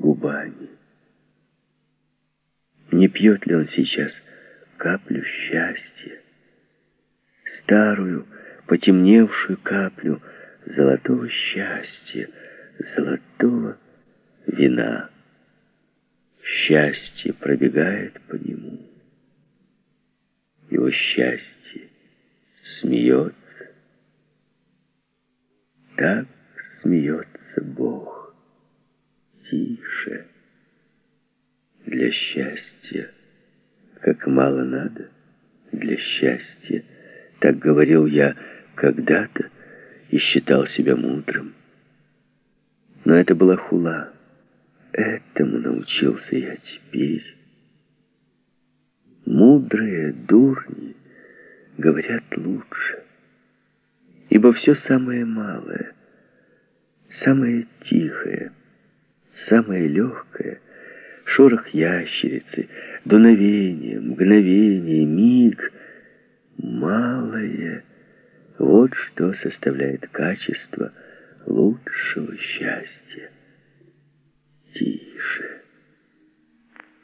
губами. Не пьет ли он сейчас каплю счастья, старую, потемневшую каплю золотого счастья, золотого вина. Счастье пробегает по нему. Его счастье смеется. Так смеется Бог. Тише. Для счастья, как мало надо для счастья. Так говорил я когда-то и считал себя мудрым. Но это была хула. Этому научился я теперь. Мудрые дурни говорят лучше. Ибо все самое малое, самое тихое, самое легкое, шорох ящерицы, дуновение, мгновение, миг, малое, вот что составляет качество лучшего счастья. Тише.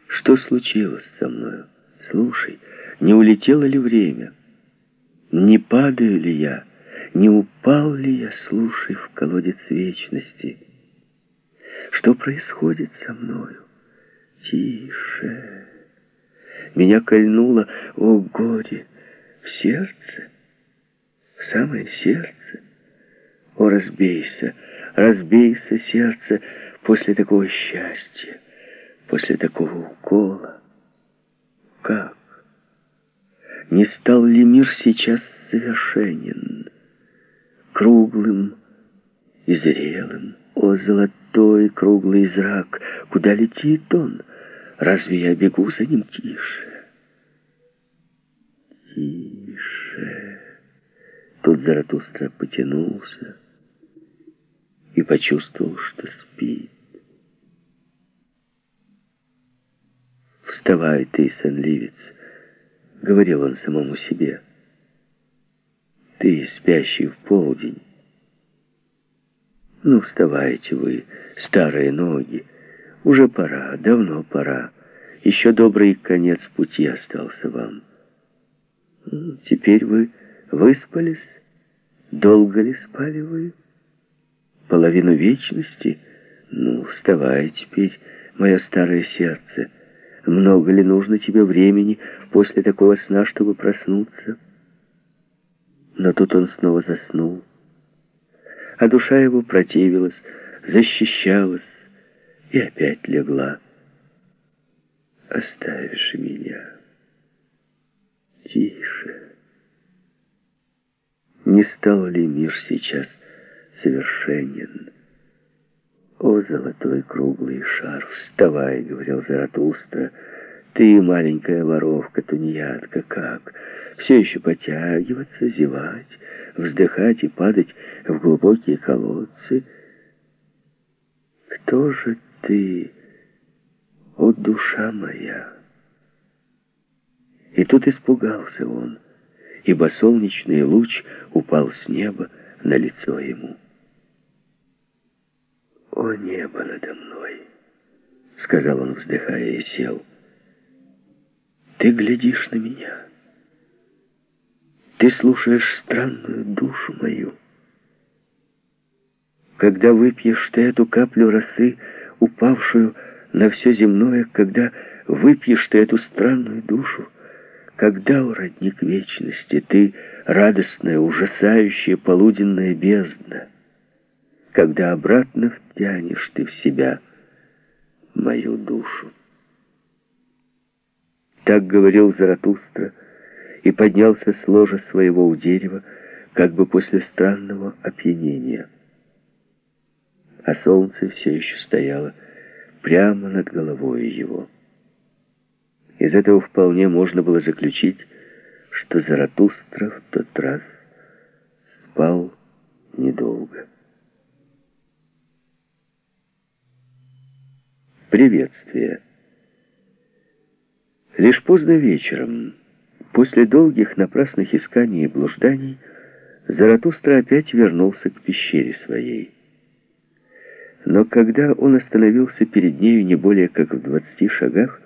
Что случилось со мною? Слушай, не улетело ли время? Не падаю ли я? Не упал ли я, слушай, в колодец вечности? Что происходит со мною? Тише. Меня кольнуло, о горе, в сердце, в самое сердце. О, разбейся, разбейся, сердце, после такого счастья, после такого укола. Как? Не стал ли мир сейчас совершенен, круглым и зрелым? О, золотой круглый зрак, куда летит он? Разве я бегу за ним тише? Тише. Тут Заратустра потянулся и почувствовал, что спит. «Вставай ты, сонливец», — говорил он самому себе. «Ты, спящий в полдень». «Ну, вставайте вы, старые ноги. Уже пора, давно пора. Еще добрый конец пути остался вам. Теперь вы выспались? Долго ли спали вы?» половину вечности? Ну, вставай теперь, мое старое сердце. Много ли нужно тебе времени после такого сна, чтобы проснуться? Но тут он снова заснул. А душа его противилась, защищалась и опять легла. Оставишь меня. Тише. Не стал ли мир сейчас совершенен. «О, золотой круглый шар, вставай!» — говорил Заратустра. «Ты, маленькая воровка, тунеядка, как? Все еще потягиваться, зевать, вздыхать и падать в глубокие колодцы? Кто же ты, о, душа моя?» И тут испугался он, ибо солнечный луч упал с неба на лицо ему. «О небо надо мной!» — сказал он, вздыхая, и сел. «Ты глядишь на меня. Ты слушаешь странную душу мою. Когда выпьешь ты эту каплю росы, упавшую на все земное, когда выпьешь ты эту странную душу, когда, у родник вечности, ты радостная, ужасающая полуденная бездна, когда обратно втянешь ты в себя мою душу. Так говорил Заратустра и поднялся с ложа своего у дерева, как бы после странного опьянения. А солнце все еще стояло прямо над головой его. Из этого вполне можно было заключить, что Заратустра в тот раз спал недолго. Приветствие. Лишь поздно вечером, после долгих напрасных исканий и блужданий, Заратустра опять вернулся к пещере своей. Но когда он остановился перед нею не более как в двадцати шагах,